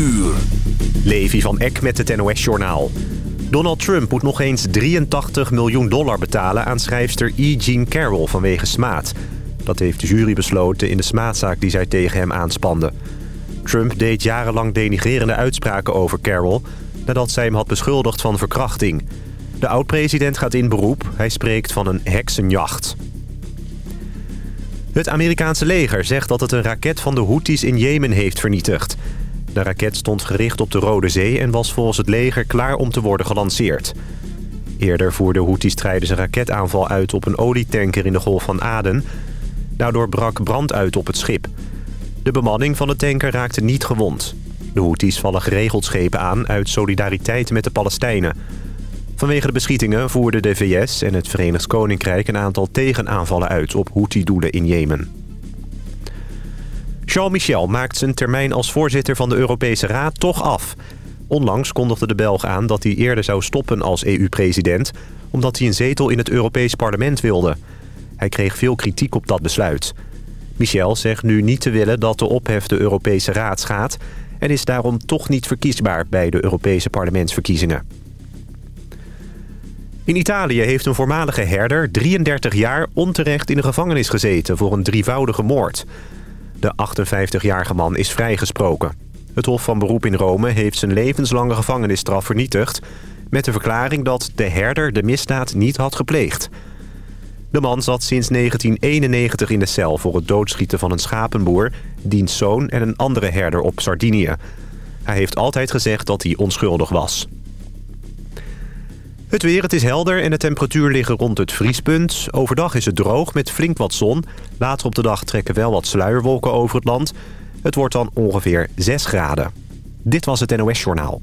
uur. Levi van Eck met het NOS-journaal. Donald Trump moet nog eens 83 miljoen dollar betalen aan schrijfster E. Jean Carroll vanwege smaad. Dat heeft de jury besloten in de smaadzaak die zij tegen hem aanspande. Trump deed jarenlang denigrerende uitspraken over Carroll... nadat zij hem had beschuldigd van verkrachting. De oud-president gaat in beroep. Hij spreekt van een heksenjacht. Het Amerikaanse leger zegt dat het een raket van de Houthis in Jemen heeft vernietigd. De raket stond gericht op de Rode Zee en was volgens het leger klaar om te worden gelanceerd. Eerder voerden Houthi-strijders een raketaanval uit op een olietanker in de Golf van Aden. Daardoor brak brand uit op het schip. De bemanning van de tanker raakte niet gewond. De Houthis vallen geregeld schepen aan uit solidariteit met de Palestijnen. Vanwege de beschietingen voerden de VS en het Verenigd Koninkrijk... een aantal tegenaanvallen uit op Houthi-doelen in Jemen. Charles Michel maakt zijn termijn als voorzitter van de Europese Raad toch af. Onlangs kondigde de Belg aan dat hij eerder zou stoppen als EU-president... omdat hij een zetel in het Europees Parlement wilde. Hij kreeg veel kritiek op dat besluit. Michel zegt nu niet te willen dat de ophef de Europese Raad gaat... en is daarom toch niet verkiesbaar bij de Europese parlementsverkiezingen. In Italië heeft een voormalige herder 33 jaar onterecht in de gevangenis gezeten... voor een drievoudige moord. De 58-jarige man is vrijgesproken. Het Hof van Beroep in Rome heeft zijn levenslange gevangenisstraf vernietigd... met de verklaring dat de herder de misdaad niet had gepleegd. De man zat sinds 1991 in de cel voor het doodschieten van een schapenboer... diens zoon en een andere herder op Sardinië. Hij heeft altijd gezegd dat hij onschuldig was. Het weer, het is helder en de temperatuur liggen rond het vriespunt. Overdag is het droog met flink wat zon. Later op de dag trekken wel wat sluierwolken over het land. Het wordt dan ongeveer 6 graden. Dit was het NOS Journaal.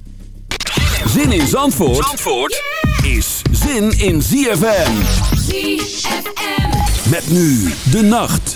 Zin in Zandvoort, Zandvoort is zin in ZFM. ZFM. Met nu de nacht.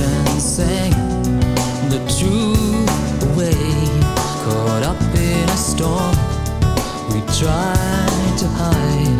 distancing the true way. Caught up in a storm, we tried to hide.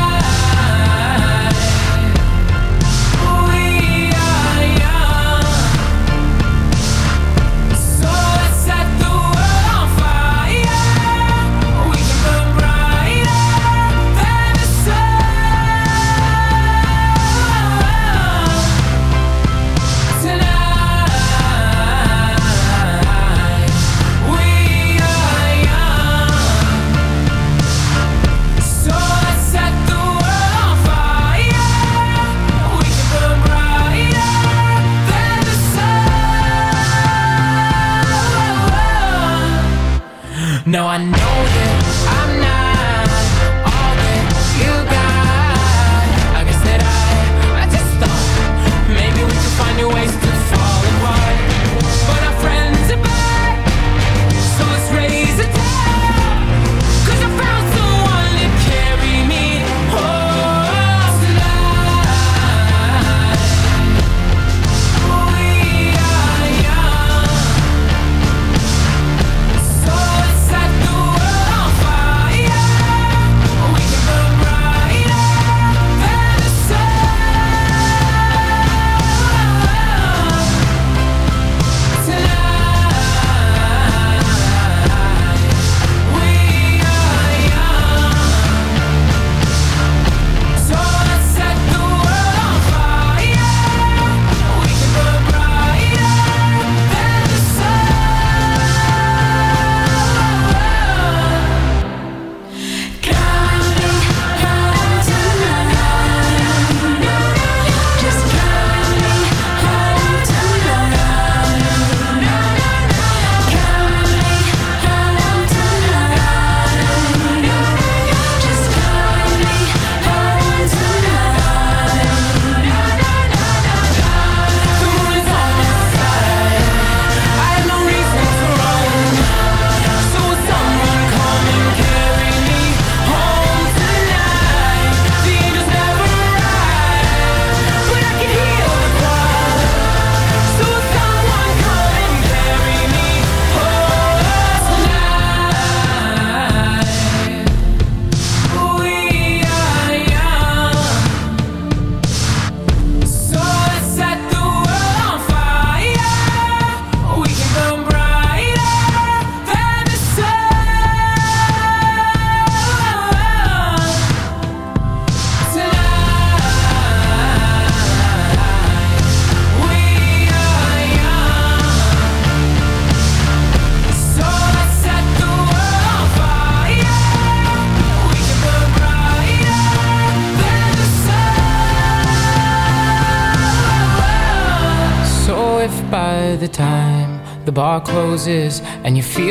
know I know roses and you feel